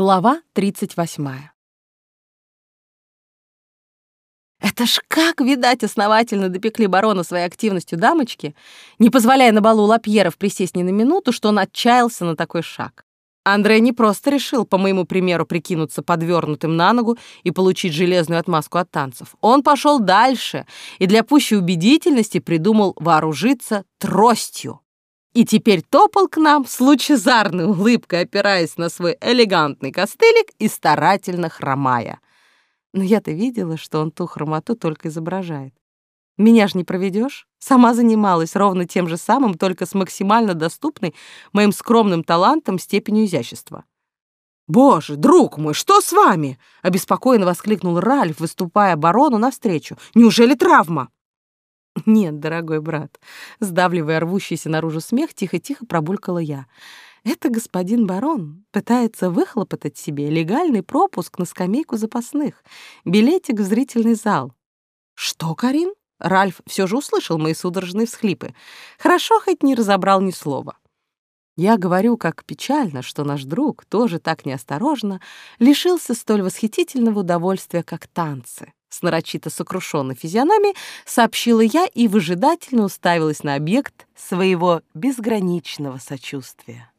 Глава 38. Это ж как, видать, основательно допекли барона своей активностью дамочки, не позволяя на балу Лапьеров присесть ни на минуту, что он отчаялся на такой шаг. Андрей не просто решил, по моему примеру, прикинуться подвернутым на ногу и получить железную отмазку от танцев. Он пошел дальше и для пущей убедительности придумал вооружиться тростью и теперь топал к нам с лучезарной улыбкой, опираясь на свой элегантный костылик и старательно хромая. Но я-то видела, что он ту хромоту только изображает. Меня ж не проведешь. Сама занималась ровно тем же самым, только с максимально доступной моим скромным талантом степенью изящества. «Боже, друг мой, что с вами?» — обеспокоенно воскликнул Ральф, выступая барону навстречу. «Неужели травма?» «Нет, дорогой брат», — сдавливая рвущийся наружу смех, тихо-тихо пробулькала я. «Это господин барон пытается выхлопотать себе легальный пропуск на скамейку запасных, билетик в зрительный зал». «Что, Карин?» Ральф все же услышал мои судорожные всхлипы. Хорошо, хоть не разобрал ни слова. Я говорю, как печально, что наш друг, тоже так неосторожно, лишился столь восхитительного удовольствия, как танцы. С нарочито сокрушенной физиономией сообщила я и выжидательно уставилась на объект своего безграничного сочувствия.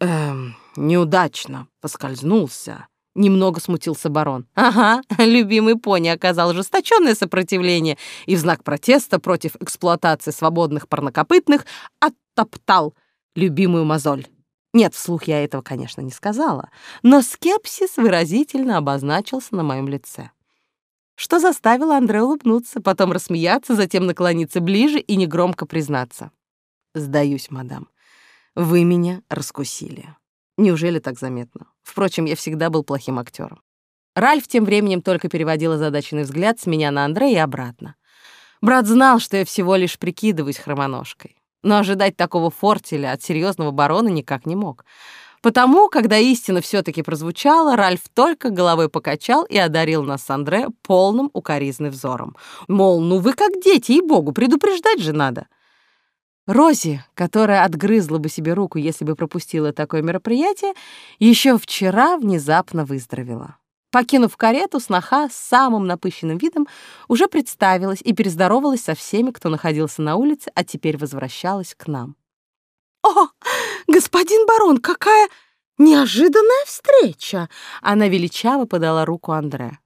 «Эм, неудачно, поскользнулся», — немного смутился барон. «Ага, любимый пони оказал ожесточенное сопротивление и в знак протеста против эксплуатации свободных парнокопытных оттоптал любимую мозоль». Нет, вслух я этого, конечно, не сказала, но скепсис выразительно обозначился на моем лице что заставило Андре улыбнуться, потом рассмеяться, затем наклониться ближе и негромко признаться. «Сдаюсь, мадам, вы меня раскусили. Неужели так заметно? Впрочем, я всегда был плохим актером. Ральф тем временем только переводил озадаченный взгляд с меня на Андре и обратно. Брат знал, что я всего лишь прикидываюсь хромоножкой. Но ожидать такого фортеля от серьезного барона никак не мог. Потому, когда истина все-таки прозвучала, Ральф только головой покачал и одарил нас с Андре полным укоризный взором. Мол, ну вы как дети, и богу предупреждать же надо. Рози, которая отгрызла бы себе руку, если бы пропустила такое мероприятие, еще вчера внезапно выздоровела. Покинув карету, сноха с самым напыщенным видом уже представилась и перездоровалась со всеми, кто находился на улице, а теперь возвращалась к нам. «О, господин барон, какая неожиданная встреча!» Она величаво подала руку Андре.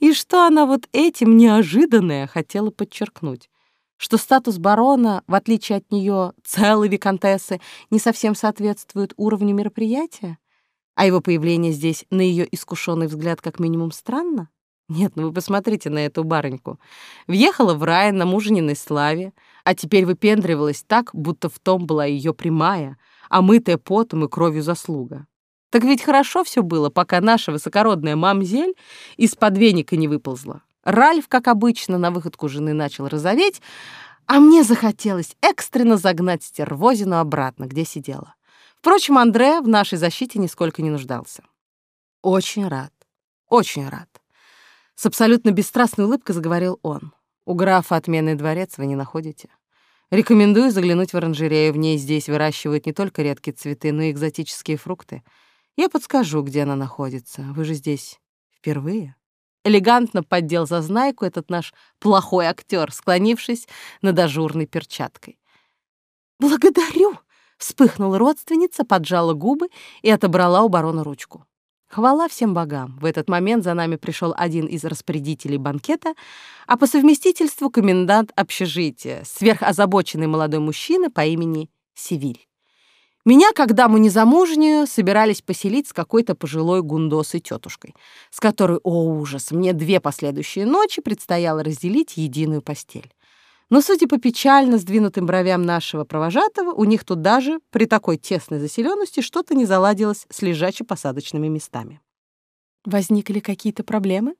И что она вот этим неожиданное хотела подчеркнуть? Что статус барона, в отличие от нее целой виконтессы, не совсем соответствует уровню мероприятия? А его появление здесь, на ее искушенный взгляд, как минимум странно? Нет, ну вы посмотрите на эту барыньку. Въехала в рай на мужниной славе, а теперь выпендривалась так, будто в том была ее прямая, омытая потом и кровью заслуга. Так ведь хорошо все было, пока наша высокородная мамзель из-под веника не выползла. Ральф, как обычно, на выходку жены начал розоветь, а мне захотелось экстренно загнать стервозину обратно, где сидела. Впрочем, Андре в нашей защите нисколько не нуждался. Очень рад, очень рад. С абсолютно бесстрастной улыбкой заговорил он. «У графа отменный дворец вы не находите? Рекомендую заглянуть в оранжерею. В ней здесь выращивают не только редкие цветы, но и экзотические фрукты. Я подскажу, где она находится. Вы же здесь впервые?» Элегантно поддел зазнайку этот наш плохой актер, склонившись над ажурной перчаткой. «Благодарю!» — вспыхнула родственница, поджала губы и отобрала у барона ручку. Хвала всем богам, в этот момент за нами пришел один из распорядителей банкета, а по совместительству комендант общежития, сверхозабоченный молодой мужчина по имени Севиль. Меня, как даму незамужнюю, собирались поселить с какой-то пожилой гундосой тетушкой, с которой, о ужас, мне две последующие ночи предстояло разделить единую постель. Но, судя по печально сдвинутым бровям нашего провожатого, у них тут даже при такой тесной заселенности что-то не заладилось с лежаче-посадочными местами. Возникли какие-то проблемы?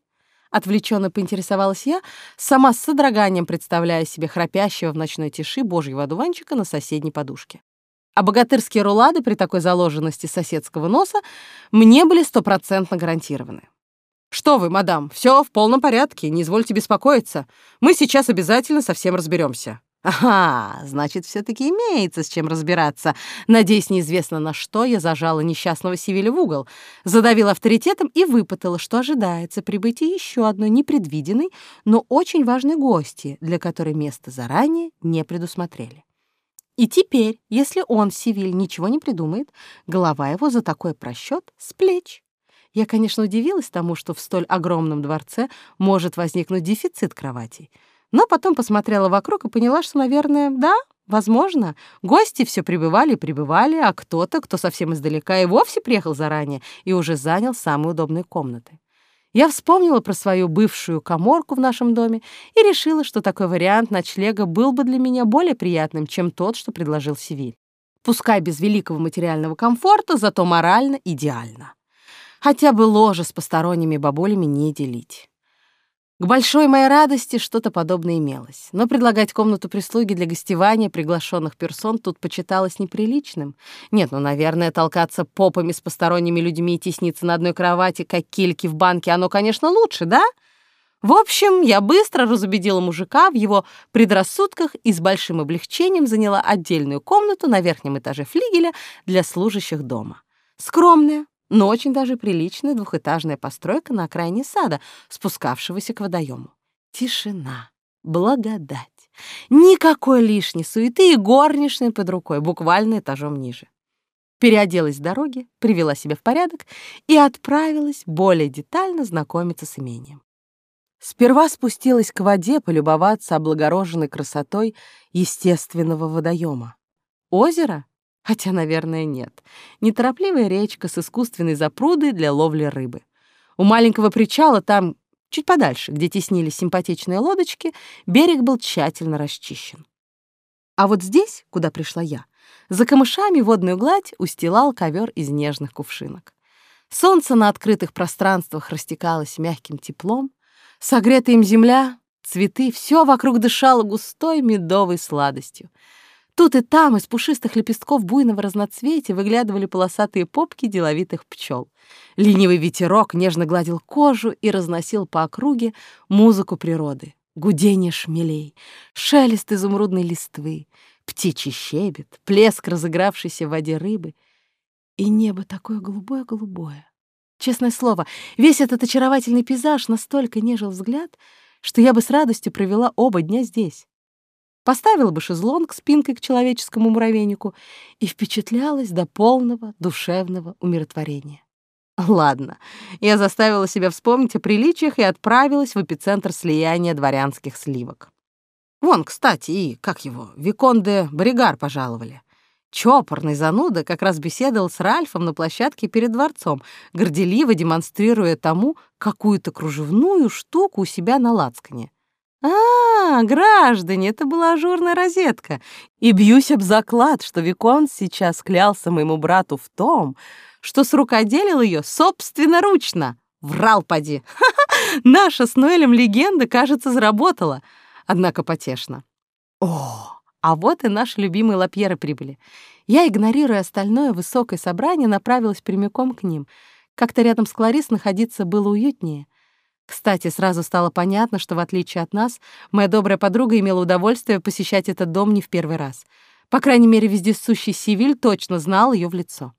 Отвлеченно поинтересовалась я, сама с содроганием представляя себе храпящего в ночной тиши божьего одуванчика на соседней подушке. А богатырские рулады при такой заложенности соседского носа мне были стопроцентно гарантированы. «Что вы, мадам, все в полном порядке, не извольте беспокоиться. Мы сейчас обязательно со всем разберемся», Ага, значит, все таки имеется с чем разбираться. Надеюсь, неизвестно на что я зажала несчастного Сивиля в угол, задавила авторитетом и выпытала, что ожидается прибытие еще одной непредвиденной, но очень важной гости, для которой место заранее не предусмотрели. И теперь, если он, Сивиль, ничего не придумает, голова его за такой просчет с плеч. Я, конечно, удивилась тому, что в столь огромном дворце может возникнуть дефицит кроватей — но потом посмотрела вокруг и поняла, что, наверное, да, возможно, гости все прибывали и прибывали, а кто-то, кто совсем издалека и вовсе приехал заранее и уже занял самые удобные комнаты. Я вспомнила про свою бывшую коморку в нашем доме и решила, что такой вариант ночлега был бы для меня более приятным, чем тот, что предложил Сивиль. Пускай без великого материального комфорта, зато морально идеально. Хотя бы ложе с посторонними бабулями не делить. К большой моей радости что-то подобное имелось, но предлагать комнату прислуги для гостевания приглашенных персон тут почиталось неприличным. Нет, ну, наверное, толкаться попами с посторонними людьми и тесниться на одной кровати, как кильки в банке, оно, конечно, лучше, да? В общем, я быстро разубедила мужика в его предрассудках и с большим облегчением заняла отдельную комнату на верхнем этаже флигеля для служащих дома. Скромная, но очень даже приличная двухэтажная постройка на окраине сада, спускавшегося к водоему. Тишина, благодать. Никакой лишней суеты и горничной под рукой, буквально этажом ниже. Переоделась с дороги, привела себя в порядок и отправилась более детально знакомиться с имением. Сперва спустилась к воде полюбоваться облагороженной красотой естественного водоема. Озеро Хотя, наверное, нет. Неторопливая речка с искусственной запрудой для ловли рыбы. У маленького причала там, чуть подальше, где теснились симпатичные лодочки, берег был тщательно расчищен. А вот здесь, куда пришла я, за камышами водную гладь устилал ковер из нежных кувшинок. Солнце на открытых пространствах растекалось мягким теплом, согретая им земля, цветы, все вокруг дышало густой медовой сладостью — Тут и там из пушистых лепестков буйного разноцветия выглядывали полосатые попки деловитых пчел. Ленивый ветерок нежно гладил кожу и разносил по округе музыку природы. Гудение шмелей, шелест изумрудной листвы, птичий щебет, плеск разыгравшейся в воде рыбы. И небо такое голубое-голубое. Честное слово, весь этот очаровательный пейзаж настолько нежил взгляд, что я бы с радостью провела оба дня здесь поставила бы шезлонг спинкой к человеческому муравейнику и впечатлялась до полного душевного умиротворения. Ладно, я заставила себя вспомнить о приличиях и отправилась в эпицентр слияния дворянских сливок. Вон, кстати, и, как его, Виконде Бригар пожаловали. Чопорный зануда как раз беседовал с Ральфом на площадке перед дворцом, горделиво демонстрируя тому какую-то кружевную штуку у себя на лацкане. «А, граждане, это была ажурная розетка. И бьюсь об заклад, что Викон сейчас клялся моему брату в том, что срукоделил ее собственноручно. Врал поди. Наша с Ноэлем легенда, кажется, заработала. Однако потешно. О, а вот и наши любимые лапьеры прибыли. Я, игнорируя остальное высокое собрание, направилась прямиком к ним. Как-то рядом с Кларис находиться было уютнее. Кстати, сразу стало понятно, что, в отличие от нас, моя добрая подруга имела удовольствие посещать этот дом не в первый раз. По крайней мере, вездесущий Сивиль точно знал ее в лицо.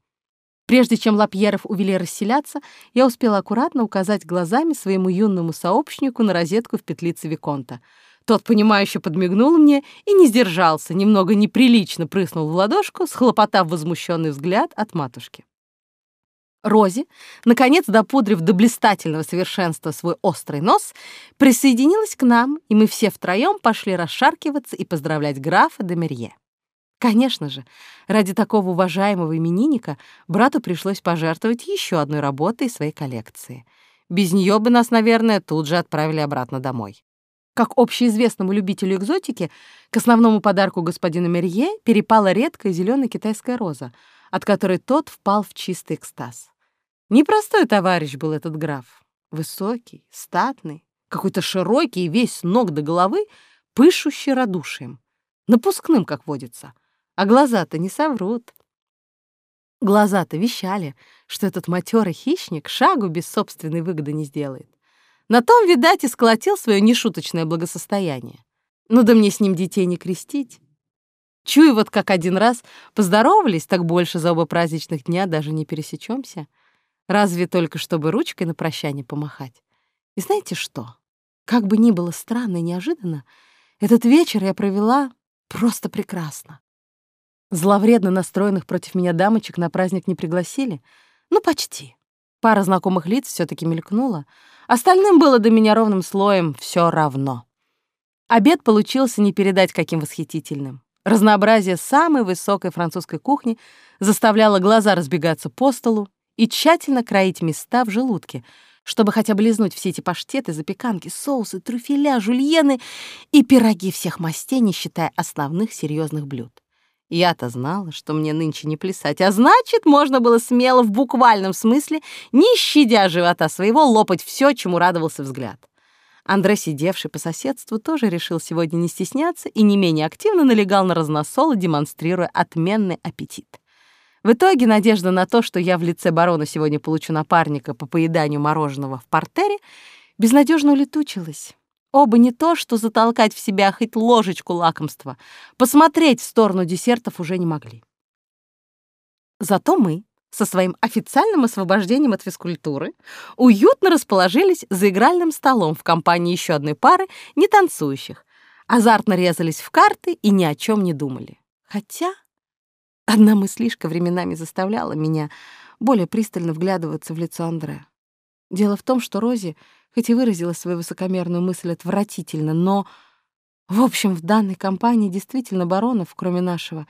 Прежде чем Лапьеров увели расселяться, я успела аккуратно указать глазами своему юному сообщнику на розетку в петлице Виконта. Тот, понимающе подмигнул мне и не сдержался, немного неприлично прыснул в ладошку, схлопотав возмущенный взгляд от матушки. Рози, наконец допудрив до блистательного совершенства свой острый нос, присоединилась к нам, и мы все втроем пошли расшаркиваться и поздравлять графа де Мерье. Конечно же, ради такого уважаемого именинника брату пришлось пожертвовать еще одной работой своей коллекции. Без нее бы нас, наверное, тут же отправили обратно домой. Как общеизвестному любителю экзотики, к основному подарку господина Мерье перепала редкая зеленая китайская роза, от которой тот впал в чистый экстаз. Непростой товарищ был этот граф. Высокий, статный, какой-то широкий, весь ног до головы, пышущий радушием. Напускным, как водится. А глаза-то не соврут. Глаза-то вещали, что этот матерый хищник шагу без собственной выгоды не сделает. На том, видать, и сколотил свое нешуточное благосостояние. Ну да мне с ним детей не крестить. Чую, вот как один раз поздоровались, так больше за оба праздничных дня даже не пересечемся. Разве только чтобы ручкой на прощание помахать. И знаете что? Как бы ни было странно и неожиданно, этот вечер я провела просто прекрасно. Зловредно настроенных против меня дамочек на праздник не пригласили? Ну, почти. Пара знакомых лиц все таки мелькнула. Остальным было до меня ровным слоем все равно. Обед получился не передать каким восхитительным. Разнообразие самой высокой французской кухни заставляло глаза разбегаться по столу и тщательно кроить места в желудке, чтобы хотя бы лизнуть все эти паштеты, запеканки, соусы, трюфеля, жульены и пироги всех мастей, не считая основных серьезных блюд. Я-то знала, что мне нынче не плясать, а значит, можно было смело в буквальном смысле, не щадя живота своего, лопать все, чему радовался взгляд. Андре, сидевший по соседству, тоже решил сегодня не стесняться и не менее активно налегал на разносолы, демонстрируя отменный аппетит. В итоге надежда на то, что я в лице барона сегодня получу напарника по поеданию мороженого в портере, безнадежно улетучилась. Оба не то, что затолкать в себя хоть ложечку лакомства, посмотреть в сторону десертов уже не могли. Зато мы, со своим официальным освобождением от физкультуры, уютно расположились за игральным столом в компании еще одной пары не танцующих, азартно резались в карты и ни о чем не думали. Хотя одна мыслишка временами заставляла меня более пристально вглядываться в лицо Андре. Дело в том, что Рози хоть и выразила свою высокомерную мысль отвратительно, но, в общем, в данной компании действительно баронов, кроме нашего,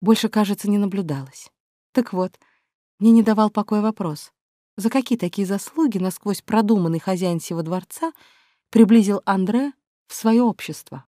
больше, кажется, не наблюдалось. Так вот, мне не давал покоя вопрос, за какие такие заслуги насквозь продуманный хозяин всего дворца приблизил Андре в свое общество?